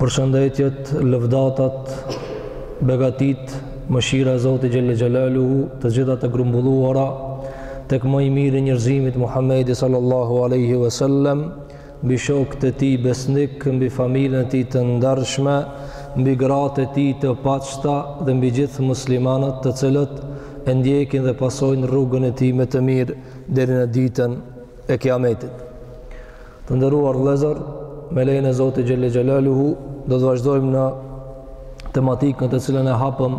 Përshëndetjet, lëvdatat, begatitë, mëshira e Zotit Xhele Xhelaluhu, të gjitha të grumbulluara, tek më i miri i njerëzimit Muhammedi sallallahu aleyhi ve sellem, mbi shokët e tij besnikë, mbi familjen e tij të ndershme, mbi gratë e tij të pastra dhe mbi gjithë muslimanët të cilët e ndjekin dhe pasojnë rrugën e tij me të mirë deri në ditën e kiametit. Të nderuar vllezër, me lejen e Zotit Xhele Xhelaluhu, do të vazhdojmë në tematikën të cilën e hapëm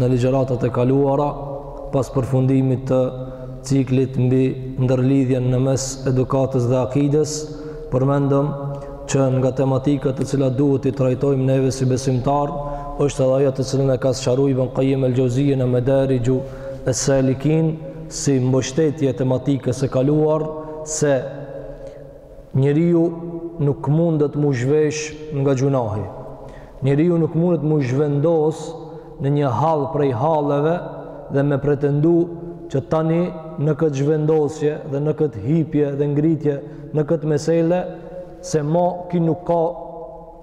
në ligjëratat e kaluara, pas përfundimit të ciklit mbi ndërlidhjen në mes edukatës dhe akides, përmendëm që nga tematikat të cilat duhet t'i trajtojmë neve si besimtarë, është edhe ajo të cilën e ka sqaruar Ibn Qayyim el-Jauziy në Medarij es-Salikin, si mbështetje e tematikës së kaluar se njeriu nuk mundet m'u zhvesh nga gjynahi. Njeriu nuk mundet m'u zhvendos në një hall prej halleve dhe me pretendu që tani në këtë zhvendosje dhe në këtë hipje dhe ngritje në këtë mesele se ma ki nuk ka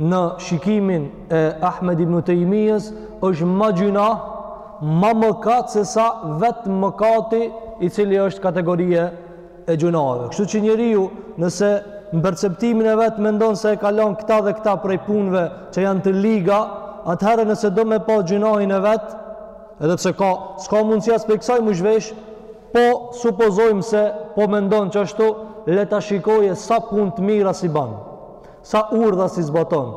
në shikimin e Ahmed ibn Tejmijës është ma gjynah ma mëkat se sa vetë mëkati i cili është kategoria e gjynaheve kështu që njeriu nëse në perceptimin e vet mendon se e kalon këta dhe këta prej punëve që janë të liga atëherë nëse do me pa gjynahin e vet edhe pse ka s'ka mundësi as prej kësaj m'u zhvesh po supozojmë se po mendon që ashtu le ta shikojë sa punë të mira s'i ban. Sa urdhra s'i zbaton,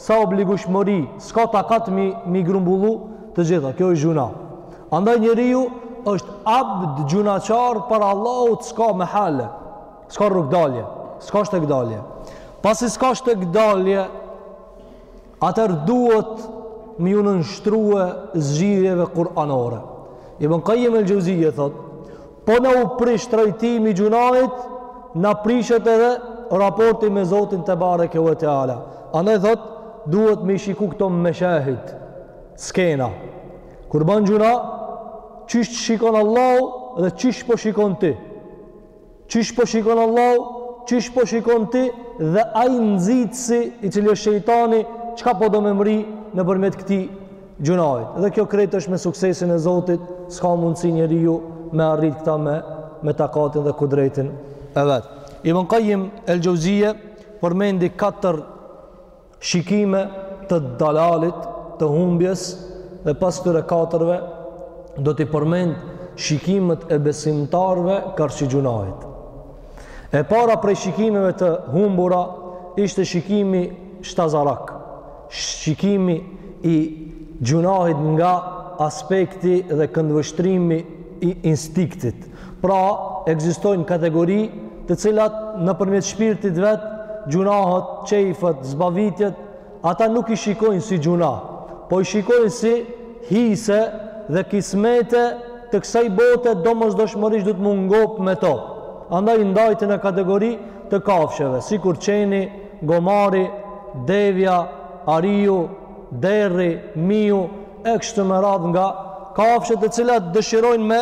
sa obligushmëri, s'ka takat m'i m'i grumbullu të gjitha, kjo është gjynah. Andaj njeriu është abd gjynahqar para Allahut s'ka mehale, s'ka rrugëdalje, s'ka shtegdalje. Pasi s'ka shtegdalje, atëherë duhet me iu nënshtrue zgjidhjeve Kur'anore. Ibn Qayyim el-Jauziyyë thotë, Po na u prish trajtimi i gjynahit, na prishet edhe raporti me Zotin tebareke ve teala. Andaj thotë, duhet me i shiku këto meshahid, skena. Kur ban gjynah, qysh të shikon Allahu dhe qysh po shikon ti. Qysh po shikon Allahu, qysh po shikon ti dhe ai nxitësi i cili është shejtani, çka po do me mrri nëpërmjet këtij gjunahit dhe kjo krejt është me suksesin e Zotit s'ka mundësi njeriu me arrit këta me, me takatin dhe kudretin e vet Ibn Kajim el Xhevzije përmendi katër shikime të dalalit të humbjes dhe pas tyre katërve do t'i përmend shikimet e besimtarve karshi gjunahit e para prej shikimeve të humbura ishte shikimi shtazarak Shikimi i gjunahit nga aspekti dhe këndvështrimi i instinktit. Pra, ekzistojnë kategori të cilat nëpërmjet shpirtit vet gjunahët, qejfët, zbavitjet, ata nuk i shikojnë si gjunah, po i shikojnë si hise dhe kismete të kësaj bote domosdoshmërisht duhet mu ngop me to. Andaj i ndajti në kategori të kafshëve, sikur qeni, gomari, devja, ariu, derri, miu, e kështu me radhë nga kafshët e cilat dëshirojnë me,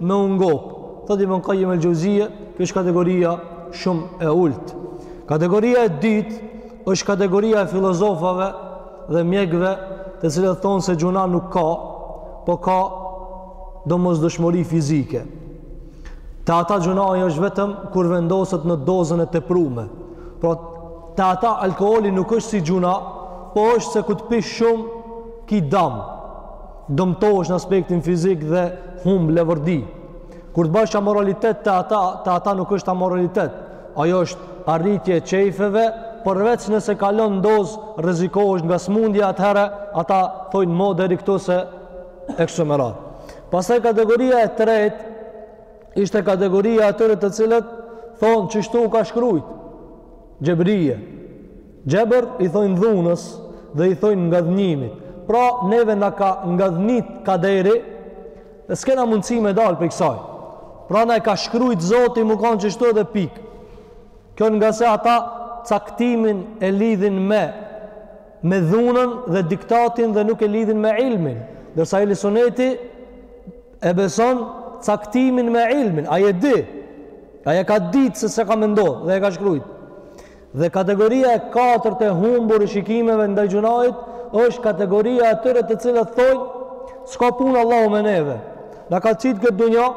me ungop. Thotë Ibn Kajim el Xhevzije, kjo është kategoria shumë e ultë. Kategoria e dytë është kategoria e filozofave dhe mjekve të cilët thonë se gjunah nuk ka, po ka domosdoshmëri fizike. Te ata gjunahi është vetëm kur vendoset në dozën e teprume. Pra, te ata alkooli nuk është si gjunah, po është se kur të pish shumë ki dam. Dëmtohesh në aspektin fizik dhe humb levërdi. Kur të bash amoralitet te ata, te ata nuk është amoralitet. Ajo është arritje e qejfeve, përveç nëse kalon dozë, rrezikohesh nga smundja atëherë, ata thonë ma deri këtu se e kështu me radhë. Pastaj kategoria e tretë ishte kategoria e atyre të cilët thonë qishtu u ka shkrujt. Xhebrije. Xhebër i thonë dhunës dhe i thonë ngadhënjimit. Pra neve na ka ngadhënjit kaderi dhe s'kena mundësi me dalë prej kësaj. Pra na e ka shkrujt zoti mu kanë qishtu edhe pikë. Kjo ngase ata caktimin e lidhin me me dhunën dhe diktatin dhe nuk e lidhin me ilmin ndërsa ehli suneti e beson caktimin me ilmin ai e di ai e ka ditë se çka me ndodh dhe e ka shkrujt dhe kategoria e katërt e humbur e shikimeve ndaj gjunahit është kategoria e atyre të cilët thonë s'ka punë Allahu me neve na ka qitë n'këtë dunja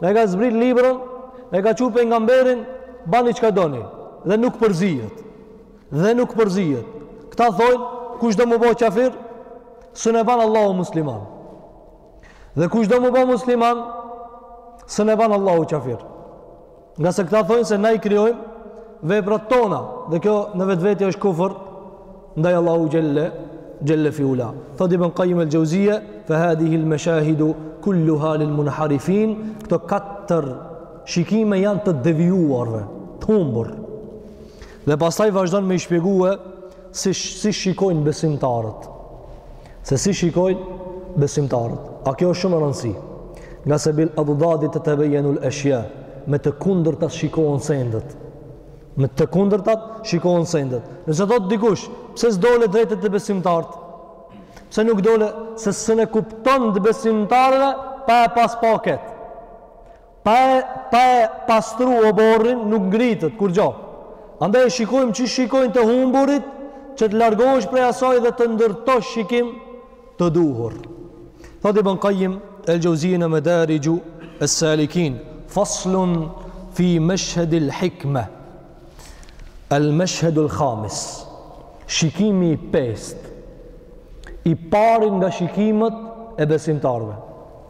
na ka zbrit librën na ka çu pejgamberin bani çka doni dhe nuk përzihet Dhe nuk përzihet. Këta thonë, kush do më bëj kafir? Nëse m'ban Allahu musliman. Dhe kush do më bëj musliman? Nëse m'ban Allahu kafir. Ngase këta thonë se na i krijojmë veprat tona dhe kjo në vetvete është kufër ndaj Allahu xhelle xhelle fi ula. Thot Ibn Kajim el Xhevzije fa hadhihi al mashahid kulluha lil munharifin. Këto katër shikime janë të të devijuarve, të humbur. Dhe pastaj vazhdon me i shpjegue si, si shikojnë besimtarët. Se si shikojnë besimtarët. A kjo është shumë me rëndësi. Ngase bil addadi tetebejenul eshja, me të kundërtat shikohen sendet. Me të kundërtat shikohen sendet. Nëse thotë dikush, pse s'dole drejt te besimtarët? Pse nuk dole se s'e kupton të besimtarëve pa e pas paket? Pa e, pa e pastru oborrin nuk ngritet kurgjo. Andaj e shikojmë qysh shikojnë të humburit, që të largohesh prej asaj dhe të ndërtosh shikim të duhur. Thot Ibn Kajim el Xhevzije në Medarixhu es-Salikin, faslun fi meshedil hikme, el meshedul khamis, shikimi i pestë, i pari nga shikimet e besimtarëve.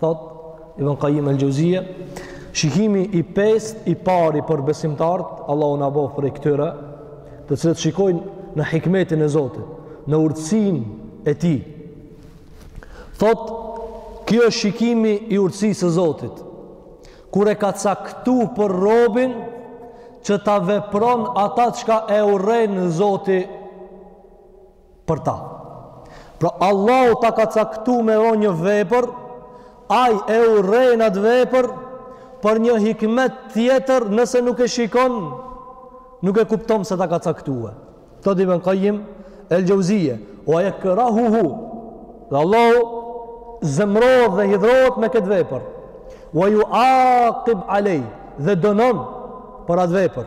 Thot Ibn Qayyim al-Juzeyy, shikimi i pestë i pari për besimtarët, Allahu na bëftë prej këtyre, të cilët shikojnë në hikmetin e Zotit, në urtësinë e Tij. Thot, kjo është shikimi i urtësisë së Zotit. Kur e ka caktu për robin që ta vepron ata çka e urren Zoti për ta. Pra Allahu ta ka caktu me bo një vepër, aj e urren atë vepër për një hikmet tjetër nëse nuk e shikon, nuk e kupton pse ta ka caktue. Thot Ibn Kajim el Xhevzije, ue jekrahuhu, dhe Allahu zemrohet dhe hidhrohet me këtë vepër, ue juakib alej dhe dënon për atë vepër.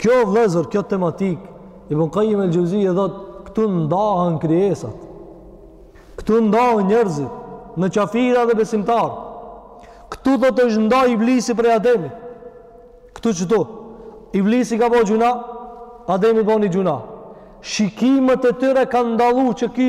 Kjo o vëllezër, kjo tematik Ibn Qayyim el-Juzeyy thot, këtu ndahen krijesat. Këtu ndahen njerëzit në qafira dhe besimtar. Këtu thot është nda Iblisi prej Ademit. Këtu qëtu. Iblisi ka bo gjynah, Ademi ka bo gjynah. Shikimet e tyre kanë dallu që ki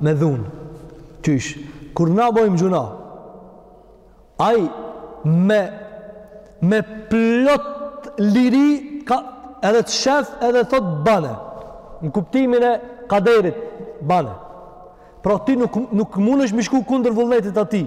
me dhunë. Qysh? Kur na bojmë gjynah, ai me, me plot liri ka, edhe të shef edhe thot bane. Në kuptimin e kaderit, bane. Pra ti nuk, nuk mundesh me shku kundër vullnetit t'Tij.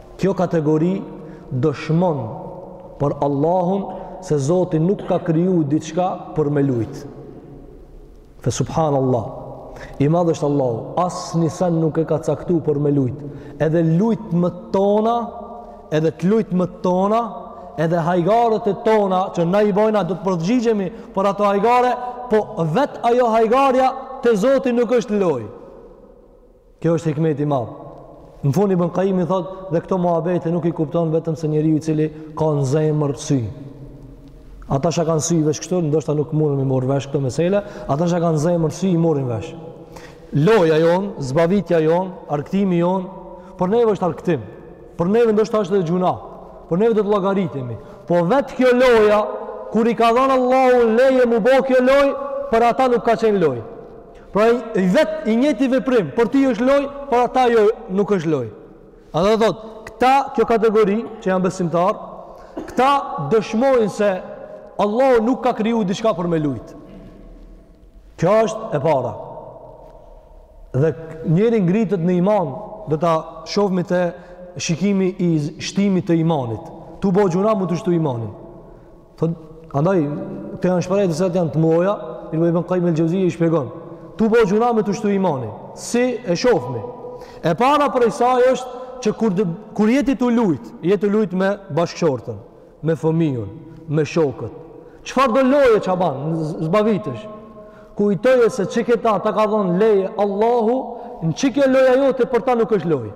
Kjo kategori dëshmon për Allahun se Zoti nuk ka kriju diçka për me lujt. Fe subhanallah. I madh është Allahu. Asnjë sen nuk e ka caktu për me lujt. Edhe lujtmet tona, edhe të lujtmet tona, edhe hajgaret e tona që na i bojna do të përgjigjemi për ato hajgare, po vet ajo hajgarja te Zoti nuk është lojë. Kjo është hikmet i madh. Në fund Ibn Qayyimi thot dhe këto muhabete nuk i kupton vetëm se njeriu i cili ka në zemër sy. Ata që kanë sy veç kështu, ndoshta nuk mundën me marr vesh këto mesela, ata që kanë zemër sy i morrin vesh. Loja jon, zbavitja jon, argtimi jon, për neve është argtim. Për neve ndoshta është edhe gjuna. Por neve do të llogaritemi. Po vet kjo loja kur i ka dhënë Allahu leje mu bë kjo loj, për ata nuk ka qenë loj. Pra vet i njëjti veprim, për ti është loj, për ata jo nuk është loj. Edhe thot, këta, kjo kategori, që janë besimtar, këta dëshmojnë se Allahu nuk ka kriju diçka për me lujt. Kjo është e para. Dhe njeri ngritet në iman, do ta shofmi te shikimi i shtimit të imanit. Tu bo gjuna, mund t'u shtu imanin. Thot, andaj, kto janë shprehje, s'janë të mija, Ibn Qayyim el-Xhevzije i shpjegon. Tu bo gjuna me t'u shtu imani, si e shofmi. E para prej saj është që kur, dë, kur je ti tu lujt, je ti tu lujt me bashkëshorten, me fëmijën, me shokët, çfarëdo loje që ban, zbavitesh, kujtoje se qiketa ta ka dhonë leje Allahu, qikjo loja jote për ta nuk është lojë.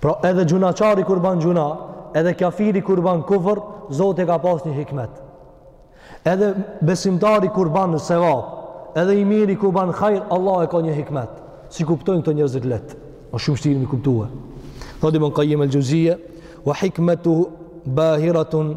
Pra edhe gjunaqari kur ban gjuna, edhe kafiri kur ban kufër, Zoti e ka pas një hikmet. Edhe besimtari kur ban sevap, edhe i miri kur ban hajr, Allah e ka një hikmet. S'i kuptojnë këto njerëzit leht. O shumë shtirë m'i kuptue. Thotë Ibn Qayyim el-Xhevzije, "Wa hikmatuhu bahiratun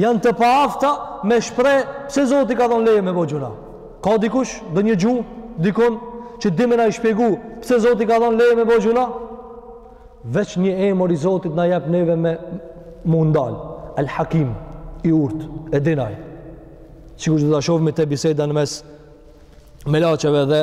Janë të paafta me shpreh pse Zoti ka dhënë leje me bë gjuna. Ka dikush ndonjë gjuhë dikon që di me na i shpjegu pse Zoti ka dhënë leje me bë gjuna? Veç një emër i Zotit na jep neve me u ndal. El Hakim i urt, e din Ai. Sikur do ta shofmi te biseda në mes melaqeve dhe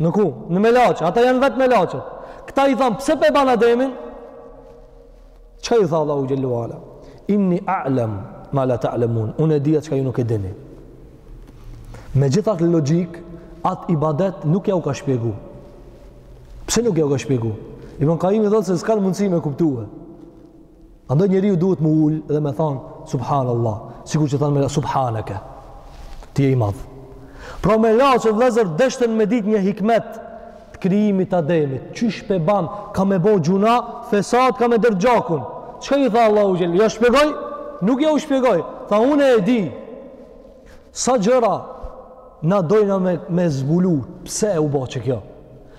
Në ku? Në melaqe. Ata janë vetë melaqet. Këta i thanë, pse pe ban Ademin? Çka iu tha Allahu xhelle ue ala? Inni a'lem, ma la ta'lemun. Unë e di atë çka ju nuk e dini. Me gjithë atë logjikë, atë ibadet nuk ja u ka shpjegu. Pse nuk ja u ka shpjegu? Ibn Qayyimi thotë se s'kanë mundësi me kuptue. Andaj njeriu duhet m'u ul dhe me than subhanallah, sikur që than melaqet subhaneke. Ti je i madh. Pra melaqet vëllezër deshtën me ditë një hikmet të krijimit të Ademit. Qysh pe ban, ka me bo gjuna, fesad ka me derdh gjakun. Çka i tha Allahu xhel? Ja shpjegoi? Nuk jau shpjegoi. Tha unë e di. Sa gjëra na dojna me me zbulu pse u bo qekjo?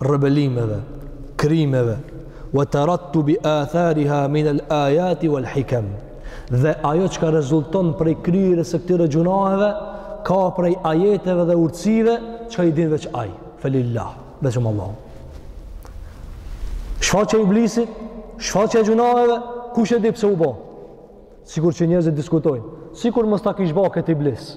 rebelimeve, krimeve, wa tarattubi athariha min al ayati wal hikam. Dhe ajo çka rezulton prej kryerjes së këtyre gjunaheve ka prej ajeteve dhe urtësive çka i din veç ai. Felillah, vetëm Allah. Shfaqja e iblisit, shfaqja e gjunaheve, kush e di pse u bo? Sikur që njerëzit diskutojnë, sikur mos ta kish ba këtë iblis.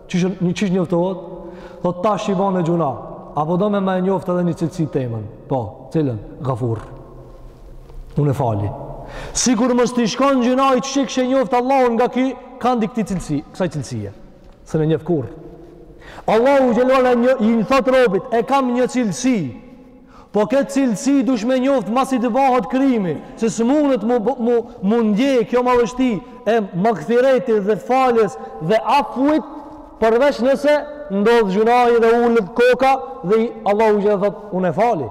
Qysh, një qysh njoftohet? Thot tash i bone gjuna. A po do me ma e njoftë edhe një cilësi temen. Po, cilën? Gafur. Unë e fali. Sikur mos t'ish kon gjunahi qysh kishe njoftë Allahun nga ky kand i këtij cilësi, kësaj cilësie. S'un e njef kurr. Allahu xhele e një, i një thot robit, e kam një cilësi. Po këtë cilësi dush me njoftë masi të bahet krimi, se s'mundet m'u, m'u, m'u ndie kjo madhështi e magfiretit dhe faljes dhe afuit, përveç nëse ndodhë gjunahi dhe ulet koka dhe Allahu xhel thot, unë e fali.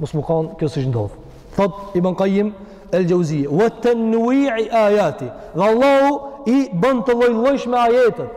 Mos me kanë kjo s'ish ndodhë. Thot, Ibn Kajim el Xheuzije, wa tanwi'i ajati, dhe Allahu i bën të llojllojshme ajetet,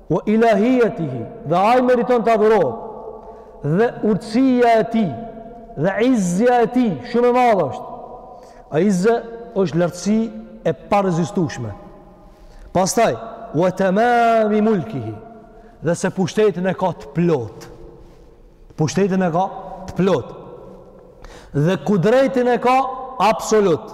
Wa ilahiyatihi, dhe ai meriton të adhurohet. Dhe urtësia e tij dhe izzja e tij shumë e madhe është. A izze është lartësi e parezistueshme. Pastaj wa tamami mulkihi, dhe se pushtetin e ka të plot. Pushtetin e ka të plot. Dhe kudretin e ka absolut.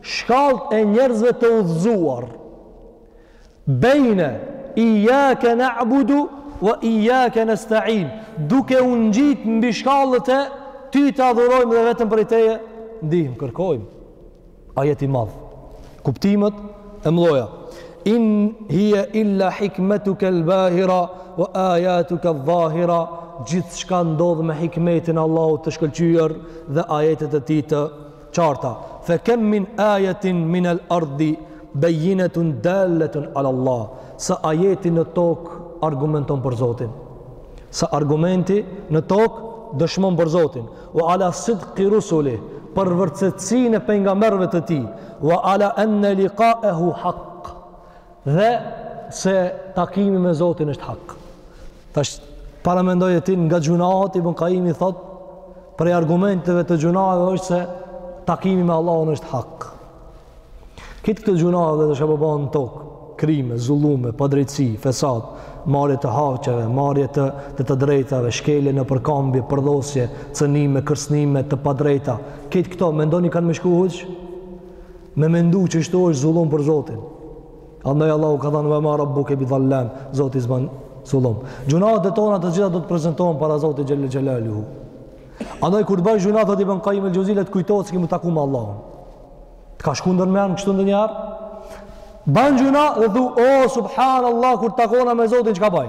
Shkallët e njerëzve të udhëzuar. Bejne, Iyake na'budu wa iyake nesta'in. Duke u ngjitë mbi shkallët e Ty të adhurojmë dhe vetëm prej Teje ndihmë kërkojmë. Ajet i madh. Kuptimet e mdhaja. In hiya illa hikmatuka al-bahira wa ayatuka al-zahira. Gjithçka ndodh me hikmetin e Allahut të shkëlqyer dhe ajetet e Tij të qarta, fe kem min ajetin min el ardhi bejinetun delletun ala Allah, sa ajeti në tokë argumenton për Zotin, sa argumenti në tokë dëshmon për Zotin, wa ala sidqi rusulih, për vërtetsinë e pengamberve të tij, wa ala enne liqaehu haq, Dhe se takimi me Zotin është hak. Tash paramendoje ti nga gjunahët Ibn Kajimi thot prej argumenteve të gjunahëve është se takimi me Allahun është hak. Krejt këto gjunahe tash që bahen në tokë, krime, zullume, padrejtësi, fesad, marrje të hakeve, marrje të, të të drejtave, shkelje nëpërkambje, përdhosje, cënime, kërcnime të padrejta. Krejt këto, mendoni kanë me shku huq? me mendu që shtu është zullum për Zotin. Andaj Allahu ka thënë vema rabbuke bi dhallam, Zoti s'ban zullum. Gjunat e tona të gjitha do të prezentohen para Zotit Xhel-le Xhelaluhu. Andaj kur të bajsh gjunat, thot Ibn Kajim el-Xheuzije, le të kujtohet se ke me u taku me Allahun. Të ka shku ndërmend kështu ndonjëherë? Ban gjuna dhe thu, o, oh, subhanallah, kur t'takona me Zotin çka baj.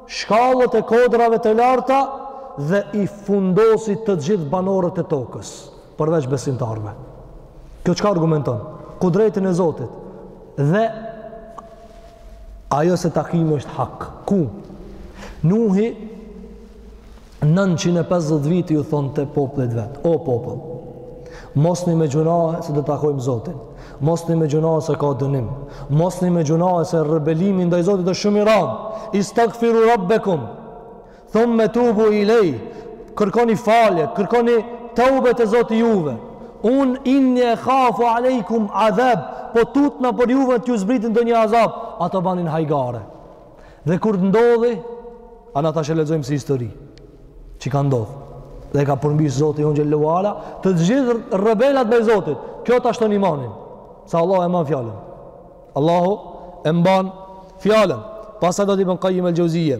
shkallët e kodrave të larta dhe i fundosi të gjithë banorët e tokës, përveç besimtarëve. Kjo çka argumenton? Kudretin e Zotit. Dhe ajo se takimi është hak. Ku? Nuhi 950 vite ju thonte popullit vet, o popull, mosni me gjunahe se do takojmë Zotin, mosni me gjunahe se ka dënim, mosni me gjunahe se rebelimi ndaj Zotit është shumë i ran, istagfiru rabbekum, thumme tubu ilej, kërkoni falje, kërkoni teube te Zoti juve, unë inni ekhafu alejkum adhab, po tutna për juve të ju zbritin ndonjë azab, ato banin hajgare. Dhe kur të ndodhi, na tash e lexojmë si histori që ka ndodh. Dhe i ka përmbys Zoti ynë xhel-le ve ala, të gjithë rebelat ndaj Zotit. Kjo ta shton imanin. Se Allahu e mban fjalën. Allahu e mban fjalën. Pastaj thot Ibn Qayyim el-Jauziye.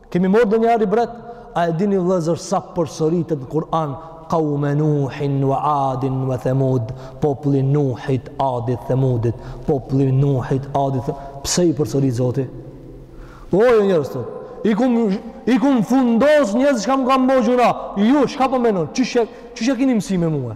Kemi marrë ndonjëherë ibret? A e dini vëllezër sa përsëritet në Kur'an qaume Nuhin wa Adin wa Thamud, populli Nuhit, Adit, Thamudit, populli Nuhit, Adit, pse i përsërit Zoti? O ju njerëz thot, i kum i kum fundos njerëz që kam kanë bo gjuna. Ju çka po menoni? Çish çish e keni mësy me mua?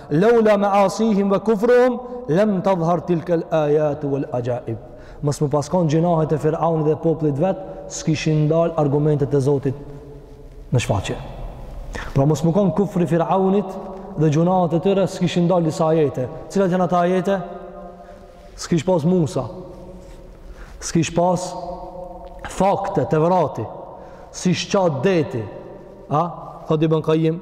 Laula ma'asihim wa kufruhum lam tadhhar tilka al-ayat wal-ajaib. Mos me pas kon gjynahet e Firaunit dhe popullit vet, s'kishin dal argumentet e Zotit në shfaqje. Pra mos me kon kufri Firaunit dhe gjynahet e tyre s'kishin dal disa ajete. Cilat janë ata ajete? S'kish pas Musa. S'kish pas fakte, Tevrati. S'ish ça deti. A? Thot Ibn Kajim,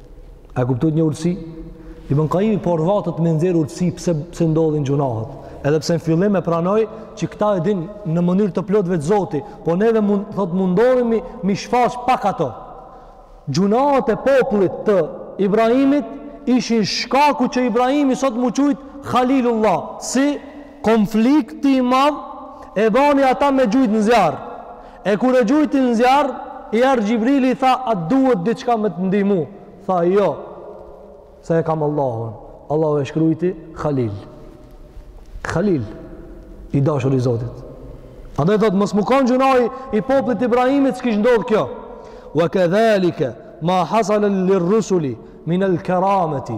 A e kuptuat një urtësi? Ibn Kajimi po rrvatet me nxjerr urtësi pse pse ndodhin gjunahët. Edhe pse në fillim e pranoj që këta e din në mënyrë të plotë vetëm Zoti, po neve mund thot mundohemi mi, mi shfaq pak ato. Gjunahët e popullit të Ibrahimit ishin shkaku që Ibrahimi sot mu qujt Khalilullah, se konflikti i madh e bani ata me e gjujt në zjarr. E kur e gjujti në zjarr, i erdh Xhibrili tha, a të duhet diçka me të ndihmu? Tha, jo, se e kam Allahun. Allahu e shkrujti Khalil. Khalil, i dashur i Zotit. Andaj thot, mos me kanë gjunahi i popullit Ibrahimit, s'kish ndodhë kjo. Wa këdhalike, ma hasale lir-rusuli minel kerameti.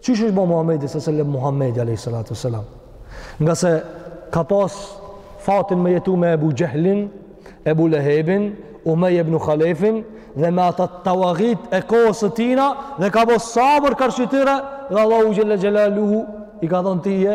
Qysh është bo Muhammedi s.a.s. Muhammedi a.s. Ngase ka pas fatin me jetu me Ebu Xhehlin, Ebu Lehebin, Umeje ibnu Khalefin dhe me ata tawagit e kohës së tina dhe ka bo sabër karshi tyre dhe Allahu Xhelle Xhelaluhu i ka thonë ti je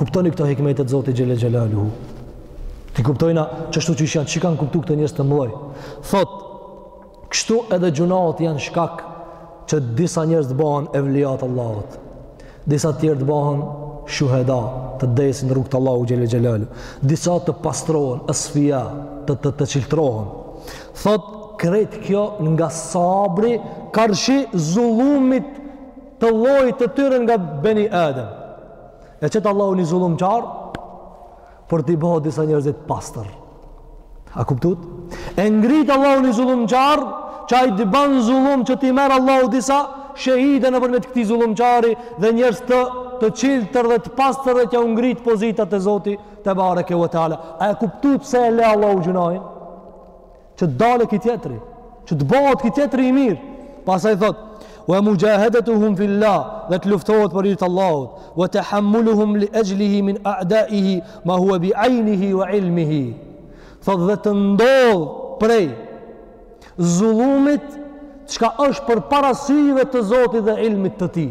Kuptoni këto hikmete të Zotit Xhelle Xhelaluhu. T'i kuptojmë qashtu qysh janë që kanë kuptu këta njerëz të mëdhoj. Thot, kështu edhe gjunahet janë shkak që disa njerëz të bëhen evlija t'Allahut. Disa tjerë të bëhen shuheda të vdesin n'rrugë të Allahut Xhelle Xhelaluhu. Disa të pastrohen, asfia, të, të, të çiltrohen. Thot, krejt kjo nga sabri karshi zullumit të llojit të tyre nga Beni Adem. E qet Allahu një zullumqar, për t'i bërë disa njerëz t'pastër. A e kuptut? E ngrit Allahu një zullumqar, që ai të ban zullum që t'i merr Allahu disa shehida nëpërmjet këtij zullumqari dhe njerëz të të çiltër dhe të pastër dhe t'jau ngrit pozitat te Zoti tebareke ve teala. A e kuptut pse e le Allahu gjunahin? që të dalë ky tjetri, që të bëhet ky tjetri i mirë. Pastaj thot: "Wa mujahadatuhum fillah", dhe të luftohet për hir të Allahut, "wa tahammuluhum li ajlihi min a'da'ihi ma huwa bi 'ainihi wa 'ilmihi". Thot dhe të ndodh prej zullumit çka është për para syve të Zotit dhe ilmit të Tij.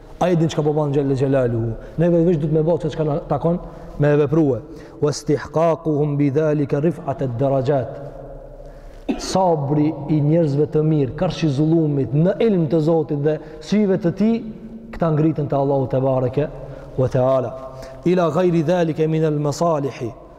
A e din çka po bën Xhelle Xhelalu? Neve duet me ba çka na takon me veprue. Wastihqaquhum bidhalika rif'at ad-darajat. Sabri i njerëzve të mirë karshi zullumit në ilm të Zotit dhe syve të tij, këta ngriten te Allahu tebareke ve teala. Ila ghairi dhalika min al-masalih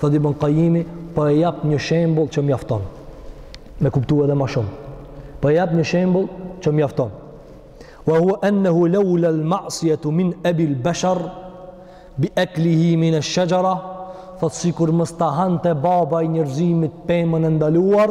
Thot Ibn Qayimi, po e jap një shembull që mjafton. Me kuptu edhe ma shumë. Po e jap një shembull që mjafton. Wa huwa annahu lawla al-ma'siyatu min abi al-bashar bi aklihi min ash-shajara, thot sikur mos ta hante baba i njerëzimit pemën e ndaluar,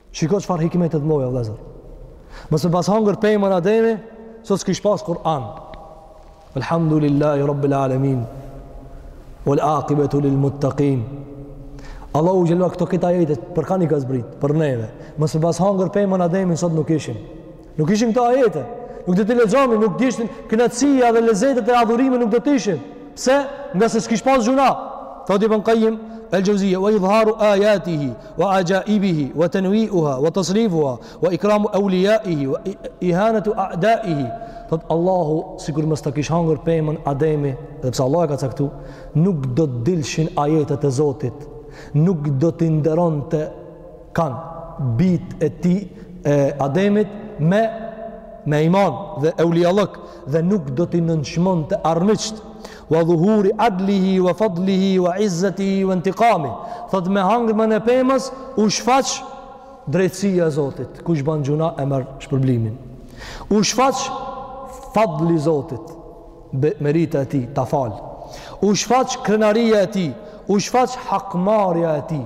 Shiko çfarë hikmete të mdhaja, vllezër. Mos me pas hangër pemën ademi, sot s'kish pas Kur'an. Elhamdulillahi Rabbil Alemin, vel akibetu lil muttaqin. Allahu xhel-le këto këta ajetet, për kan i ka zbrit, për neve. Mos me pas hangër pemën ademi, sot nuk ishim. Nuk ishin këto ajete. Nuk do t'i lexonim, nuk ishin kënaqësia dhe lezetet e adhurimit nuk do të ishin. Pse? Ngase s'kish pas gjynah. Thotë Ibn Qayyim al-Jawziyya wa idharu ayatihi wa ajaibihi wa tanwi'uha wa tasrifuha wa ikramu awliyaihi wa ihanatu a'daihi. Thotë Allahu sikur mos ta kish hangër pemën Ademi, dhe pse Allahu e ka caktu, nuk do të dilshin ajetet e Zotit. Nuk do t'i nderonte kanë bit e tij e ademit me me iman dhe eulijallëk dhe nuk do t'i nënçmonte armiqt wa dhuhuri adlihi wa fadlihi wa izzatihi wa intiqami thot me hangrmën e pemës u shfaq drejtësia e Zotit kush ban gjynah e merr shpërblimin u shfaq fadli i Zotit merita e tij ta fal u shfaq krenaria e tij u shfaq hakmarja e tij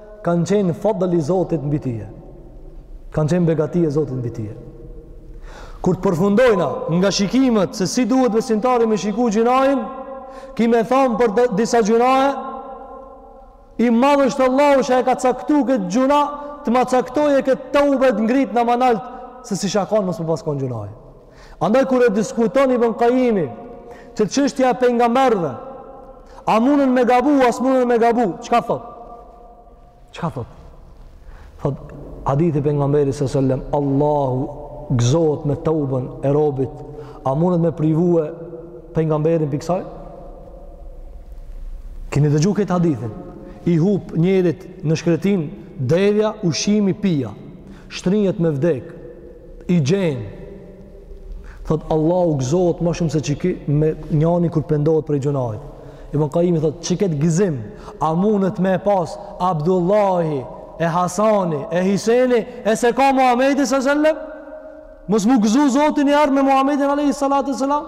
kanë qenë fadël i Zotit mbi ty e. Kanë qenë begati e Zotit mbi ty e. Kur të përfundojmë nga shikimet se si duhet besimtari me shiku gjynahin, ki me thanë për disa gjynahe, i madhë është Allahu që e ka caktu këtë gjynah, të ma caktojë këtë teube e t'ngrit ma nalt, se si isha kon mos me pas kon gjynahi. Andaj kur e diskuton Ibn Qayimi te çështja e pejgamberëve, a mundën me gabu, a s'mundën me gabu, çka thot? Çka thot? Thot hadithi i pejgamberit sallallahu alajhi wasallam, Allahu gëzohet me tauben e robit, a mundën me privu pejgamberin prej ksaj? Keni dëgju ket hadithin? I hup njerit në shkretin, devja, ushqimi, pija. Shtrihet me vdek, i gjen thot Allahu gëzohet ma shumë se qiky me njanin kur pendohet prej gjynahit Ibn Qayyimi thot qiket gëzim a mundet me e pas Abdullahi e Hasani e Hiseni e s'e ka Muhamedi sallallahu alaihi wasallam mos m'u gëzu Zoti një herë me Muhamedin alaihi salatu wasallam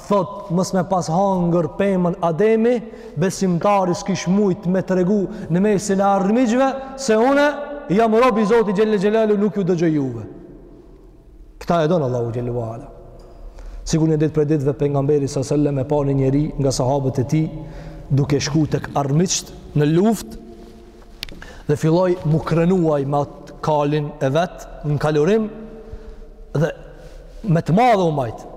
thot mos me pas hangër pemën ademi besimtari s'kish mujt me tregu në mesin e armiqve se unë jam rob i Zotit Xhel-le Xhelaluhu nuk ju dëgjoj juve këta e don Allahu Xhel-le ve Ala sikur një ditë prej ditëve pejgamberi sallallahu alejhi ve sellem e pa një njeri nga sahabët e tij duke shku tek armiqt në luftë dhe filloi m'u krenu me atë kalin e vet në kalorim dhe me të madhe u mbajt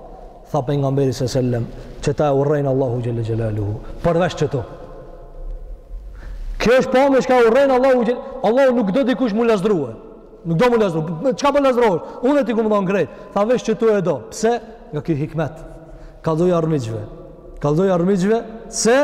tha Pejgamberi së sellem qëta e urren Allahu xhel-le xhelaluhu përveç qëtu kjo është pamje çka e urren Allahu xhel-le Allahu nuk do dikush m'u lazdrue Nuk do m'u lazdru. Çka po lazdrohesh? Unë t'i kum dhonë krejt. Tha veç qëtu e do. Pse? Nga kjo hikmet. Kallxoj armiqve. Kallxoj armiqve se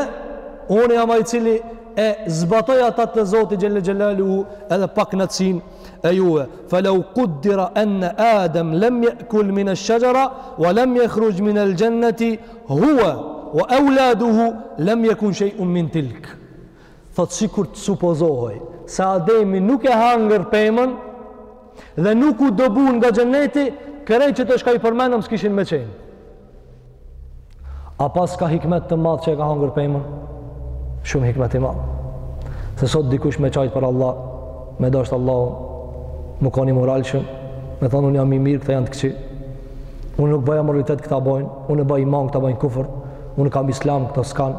unë jam ai i cili e zbatoj ata të Zotit xhel-le xhelaluhu edhe pak në cin e juve. Fe leu kuddira enne Adem lem je'kul minesh-shexhera ve lem jahruxh minel xhenneti huve ve euladuhu lem jekun shej'un min tilke. Thotë sikur të supozohej se Ademi nuk e hangër pemën dhe nuk u dëbu nga xheneti, krejt qëto çka i përmendëm s'kishin me qenë. A paska hikmet të madh që e ka hangër pemën? Shumë hikmet i madh. Se sot dikush me qajt për Allah, me dashtë Allahu, me kon i moralshëm, me thonë unë jam i mirë, këta janë të këqij. Unë nuk bëj amoralitet, këta bojnë, unë e bëj iman, këta bojnë kufër, unë kam islam, këta s'kanë.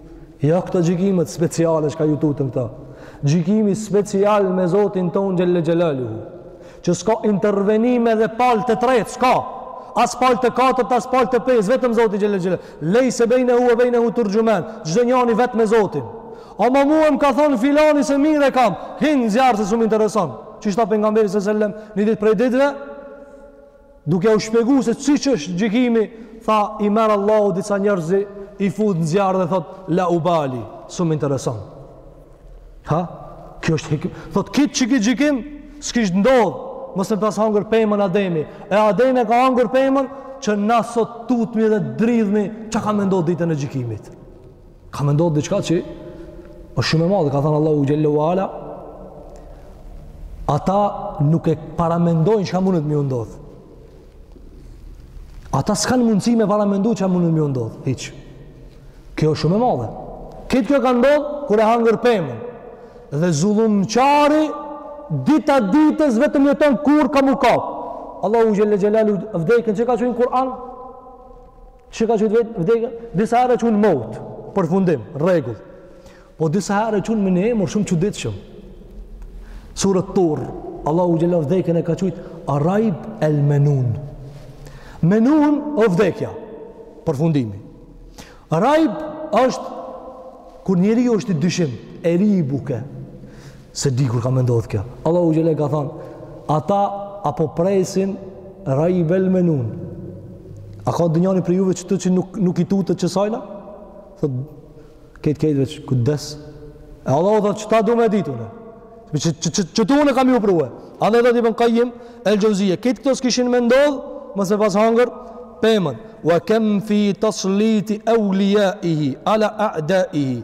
Ja këto gjykimet speciale çka ju tuten këta. Gjykimi special me Zotin tonë xhel-le xhelaluhu. Që s'ka intervenime edhe palë të tretë, s'ka. As palë të katërt, as palë të pesë, vetëm Zoti xhel-le xhelaluhu. Lejse bejnehu ve bejnehu turxhuman, çdo njani vet me Zotin. Ama mue më ka thonë filani se mirë e kam, hin n'zjarr se su më intereson. Qysh tha Pejgamberi se sellem, një ditë prej ditëve, Duke u shpjeguar se siç është gjykimi, tha i merr Allahu disa njerëz i fut në zjarr dhe thotë la ubali, su më intereson. Ha? Kjo është gjykim. Thotë krejt qiky gjykim, s'kish ndodh. Mos me pas hangër pemën Ademi. E Ademi e ka hangër pemën që na sot tutmi dhe dridhmi çka ka me ndodh ditën e gjykimit. Ka me ndodhë diçka që është shumë e madhe, ka thënë Allahu xhel-le ve ala, ata nuk e paramendojnë çka mundet m'ju ndodhë. Ata s'kanë mundësi me paramendu çka mundet m'ju ndodhë, hiç. Kjo është shumë e madhe. Krejt kjo ka ndodhë, kur e hangër pemën, dhe zullumqari, dita ditës vetëm jeton kur ka m'u kap. Allahu xhel-le xhelaluhu, vdekjen qysh e ka qujt në Kur'an, Qysh e ka qujt vdekjen? Disa herë e qun meut, përfundim, rregull. Po disa herë e qun me një emër shumë çuditshëm. Surja Tur, Allahu xhel-le vdekjen e ka qujt Rajb el Menun. Menun o vdekja, përfundimi. Rajb është kur njeriu është n'dyshim, jeribuke. S'e di kur ka me ndodhë kjo. Allahu xhelala ka thonë, ata po presin rajbel menun. A ka ndonjani prej juve që të që nuk, nuk i tutet qesajna? Thot, kejt kejt veç kur des? E Allahu thotë, qeta du me dit unë? Që, që, që, qetu unë kam ju pru? Andaj thot Ibn Kajim el Xheuzije, kejt këto s' kishin me ndodhë, me s'e pas hangër pemën, wa kem fi tasliti euliaihi, ala a'daihi,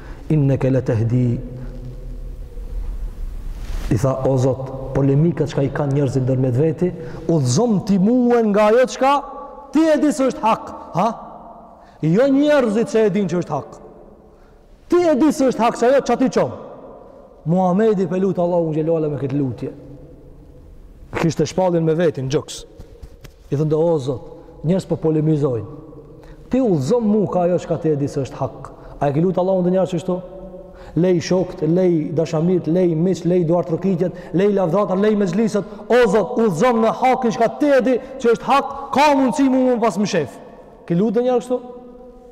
Inneke le tehdi i tha o Zot, polemika çka i kanë njerëzit ndërmjet veti, udhëzom ti mue nga ajo çka ti e di se është hak, ha? Jo njerëzit që e dinë që është hak. Ti e di se është hak, se ajo ça ti çon. Muhamedi p'e lut Allahun xhelala me këtë lutje. Kishte shpalljen me veti n'gjoks. I thonte o Zot, njerëz po polemizojnë. Ti udhëzom mu ka ajo çka ti e di se është hak. A e ke lut Allahun ndonjëherë kështu? Lej shokt, lej dashamirt, lej miqt, lej duartrokitjet, lej lavdatat, lej mexhliset. O Zot, udhëzom në hakin çka ti e di që është hak, ka mundësi mu m'u pas mshef. Ke lut ndonjëherë kështu?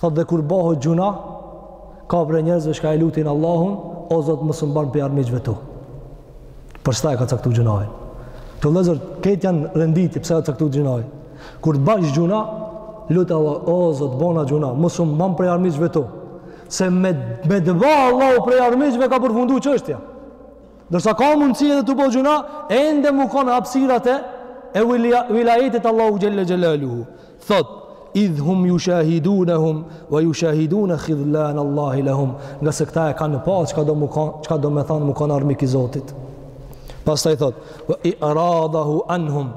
Thot dhe kur bohet gjynah, ka prej njerëzve çka e lutin Allahun, o Zot mos um ban prej armiqve tu. Për qata e ka caktu gjynahin. Kto vllezër, kejt janë rendit pse e caktu gjynahin. Kur të bash gjynah, lute Allah, o Zot, bona gjynah, mos um ban prej armiqve tu. Se me, me të ba Allahu prej armiqve ka përfundu çështja. Ndërsa ka mundësi edhe tu bo gjynah, ende me konë n' hapsirat e, e vilajetit Allahu xhelle xhelaluhu. Thot, idh hum jushahidunehum, wa jushahidune khidhlan Allahi le hum, ngase këta e kanë pa, çka do, çka domethanë me kanë armik i Zotit. Pastaj thot, wa i'radahu anhum,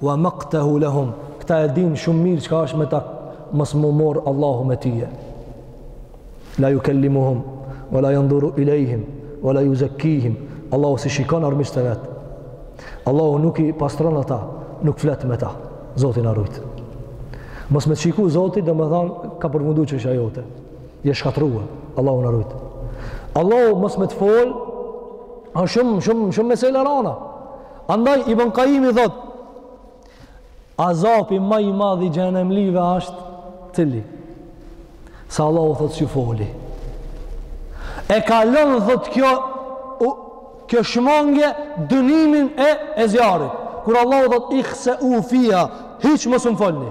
wa maktahu le hum, këta e dinë shumë mirë çka është me ta mos m'u marrë Allahu me ty. la jukellimuhum, wa la janduru ilejhim, wa la juzekkihim, Allahu s'i shikon armiqtë e vet. Allahu nuk i pastron ata, nuk flet me ta. Zoti na rujt. Mos me të shiku Zoti, domethanë, ka përfundu çështja jote. Je shkatrru, Allahu na rujt. Allahu mos me të fol, a shumë, shumë, shumë mesele e ranë. Andaj, Ibn Kajimi thot, Azapi ma i madh i xhehnemlive ashtë cili? Se Allahu u thotë s'ju foli. E kalon thotë kjo kjo shmangie dënimin e e zjarrit. Kur Allahu thotë ikhseu fiha, hiç mos um folni.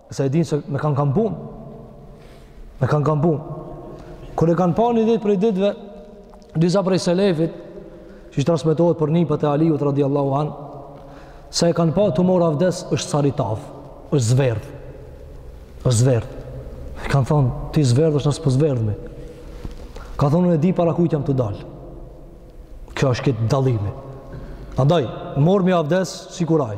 Se e dinë se me kan kan punë. Me kan kan punë. Kur e kanë pa një ditë prej ditëve, disa prej selefit, që i transmitohet për nipat e Aliut, radiallahu anë, se e kanë pa tu marr avdes është saritaf, është zverdh. Është zverdh. I kanë thonë, ti zverdh çka na s'po zverdhmi. Ka thonë, unë e di para kujt jam tu dalë. Kjo është këtë dalimi. Andaj, morrmi avdes, sikur ai.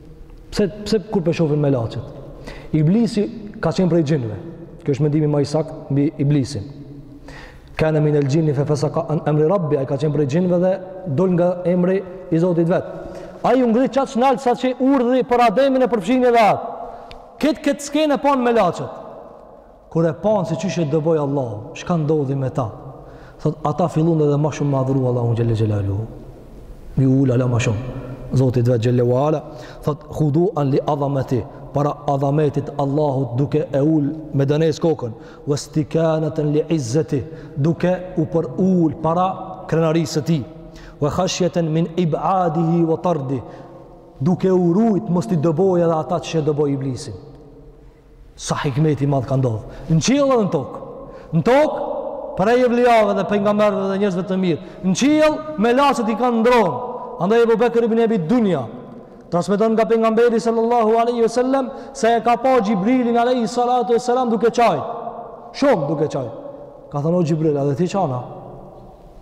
Pse pse kur po shofin melaçet? Iblisi ka qenë prej xhinëve. Kjo është mendimi më i saktë mbi iblisin. Kane minel xhinni fe feseka an emri rabbi, ai ka qenë prej xhinëve dhe dol nga emri i Zotit vet. Ai u ngrit aç nal saqë urdhri për Ademin e përfshinë edhe atë. Kët kët skenë e panë melaçet. Kur e panë se qysh e dëboi Allahu, çka ndodhi me ta? Thotë, ata filluan edhe më shumë me adhuru Allahun xhelle xhelalu. Mi ul hala më shumë Zotit vet xhelle wa ala, thotë khudu an li adhamati, para adhametit Allahut duke e ul me dënesë kokën, wastikanatan li izzati, duke u përul para krenarisë së tij. Wa khashyatan min ib'adihi wa tardi, duke u rujt mos ti dëbojë edhe ata qysh e dëboi iblisin. Sa hikmet i madh ka ndodh në qiell dhe në tokë. Në tokë prej evlijave dhe pejgamberëve dhe njerëzve të mirë. Në qiell melaçet i kanë dronë. Andaj Abu Bekr ibn Abi Dunya transmeton nga pejgamberi sallallahu alaihi wasallam se e ka pa Xhibrilin alaihi salatu wasalam duke çaj. Shumë duke çaj. Ka thënë o Xhibril, edhe ti çana?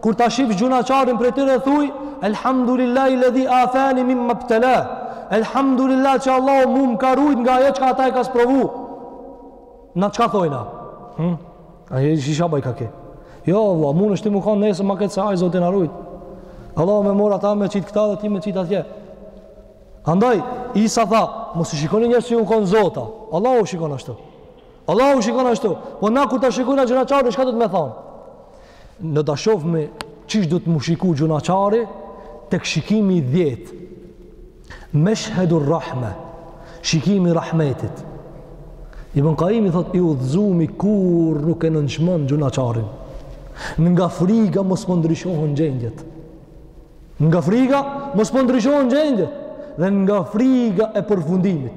Kur ta shifsh gjunaqarin prej tyre thuj, Elhamdulillahil-ledhi afani mimma btela. Elhamdulillah që Allah mu më ka rujt nga ajo çka ata e ka sprovu. Na çka thojna? Hmm? A je çka ban ka ke? Jo vallah, munesh ti mu kon nesër ma keq se ai, Zoti na rujt. Allah me marr ata me qitë këtu edhe ty me qitë atje. Andaj, Isa tha, mos i shikoni njerëzit qysh me kon zota. Allahu shikon ashtu. Allahu shikon ashtu, po na kur ta shikojna gjunaçarin çka do me thon? Na ta shofmi çysh do të mu shiku gjunaçari tek shikimi i 10. Meshhedur rahme, shikimi i rahmetit. Ibn Qayyim thot i udhëzumi kurrë nuk e nënçmon gjunaçarin. Nga friga mos po ndryshohen gjendjet. Nga friga mos po ndryshohen gjendjet dhe nga friga e përfundimit.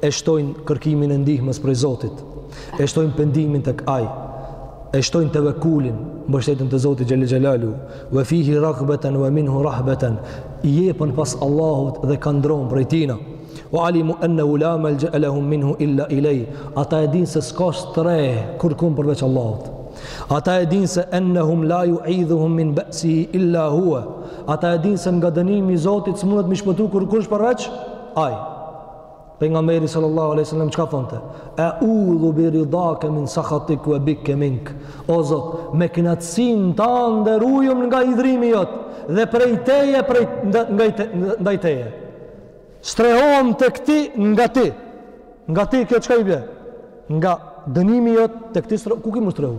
e shtojnë kërkimin e ndihmës prej Zotit, e shtojnë pendimin tek Ai, e shtojnë tevekulin, mbështetjen te Zoti xhelle xhelalu, ve fihi ragbeten, ve minhu rahbeten, i jepën pas Allahut dhe kanë dronë prej tina, ve alimu ennehu la melxhee lehum minhu illa ilej, ata e dinë se s'ka strehë kurkun përveç Allahut, ata e dinë se ennehum la juidhuhum min be'sihi illa hua, ata e dinë se nga dënimi i Zotit s'munet mi shpëtu kurkush përveç Ai. Pejgamberi sallallahu aleyhi sallam çka thonte? Eudhu bi ridake min sakhatik ue bike mink. O zot, me knaqsinë tande ruhem nga hidhërimi jot dhe prej teje prej, ndaj teje. Strehohem tek ti nga ti. Nga ti kjo çka i bje? Nga dënimi jot tek ti strehohem. Ku ki mu strehu?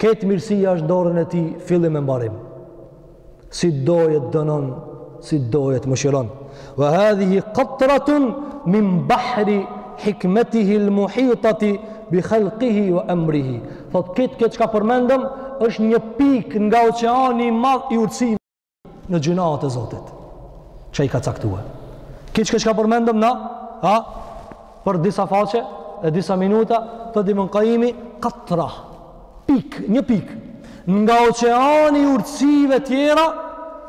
Krejt mirësia është n'dorën e tij fillim e mbarim. Si do Ai të dënon, si do Ai të mëshiron. Vë hadhihi katratun min bahri hikmetihi lë muhitati bi khalqihi vë emrihi. Thotë, këtë këtë çka përmendëm, është një pikë nga oqeani i madh i urtësive. në gjynahet e Zotit që i ka caktue krejt çka përmendëm na, për disa faqe e disa minuta te Ibn Kajimi katra pikë, një pikë nga oqeani i urtësive tjera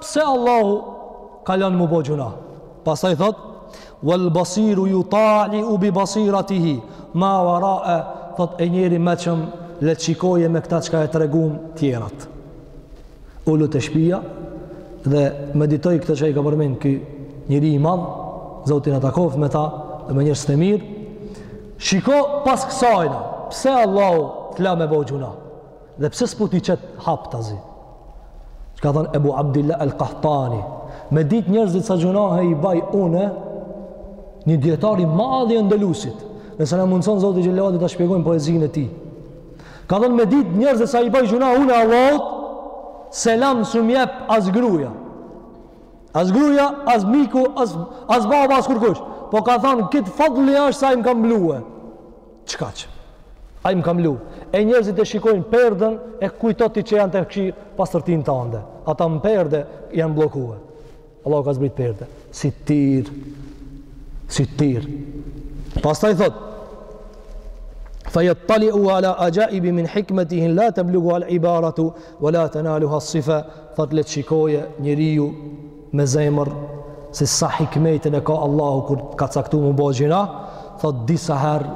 pse Allahu ka lan mu bo gjynah pastaj thotë wal basiru jutaliu bi basiratihi ma varae thotë e njeri i meçëm le t'shikojë me këta çka e tregum tjerat Ulu te shpia dhe medito këto që i ka përmend ky njeri i madh, Zoti na takoftë me ta dhe me njerëz të mirë. Shiko pas kësajna, shiko, pse Allahu të la me bo gjynah? Dhe pse s'po t'i qet haptazi? Ka thonë Ebu Abdillah El Kahtani, me ditë njerëzit sa gjynahe i baj une, një dijetar i madh i Endelusit, nëse na mundëson Zoti xhelle ve ala t'i shpjegojmë poezinë e tij. Ka thonë me ditë njerëzit sa i baj gjynahe unë Allahut, selam s'më jep as gruja. As gruja, as miku, as, as baba, as kërkush. Po ka thënë, krejt fadli është se Ai m'ka mblue. Çka, që Ai m'ka mblue. E njerëzit e shikojnë perdën e kujton ti që janë tu kqyr pastërtinë tande. Ata n'perde janë bllokue. Allahu ka zbrit perde, sitir, sitir. Pastaj thotë, fa jettaliu ala axhaibe min hikmetihi, la tebluguha el ibaratu, wa la tenaluha sifa, thotë le të shikojë njeriu me zemër, se sa hikmetin e ka Allahu kur ka caktu mu bo gjynah, thotë disa herë,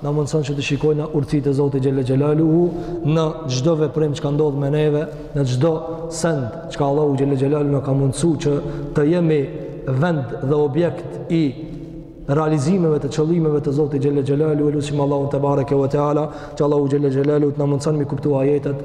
Na mundëso që të shikojmë urtësitë e Zotit Xhelle Xhelaluhu në çdo veprim që ka ndodhë me neve, në çdo send çka Allahu Xhelle Xhelaluhu na ka mundësu që të jemi vend dhe objekt i realizimeve të qëllimeve të Zotit Xhelle Xhelaluhu e lusim Allahun tebareke ve teala që Allahu Xhelle Xhelaluhu të na mundëson mi kuptu ajetet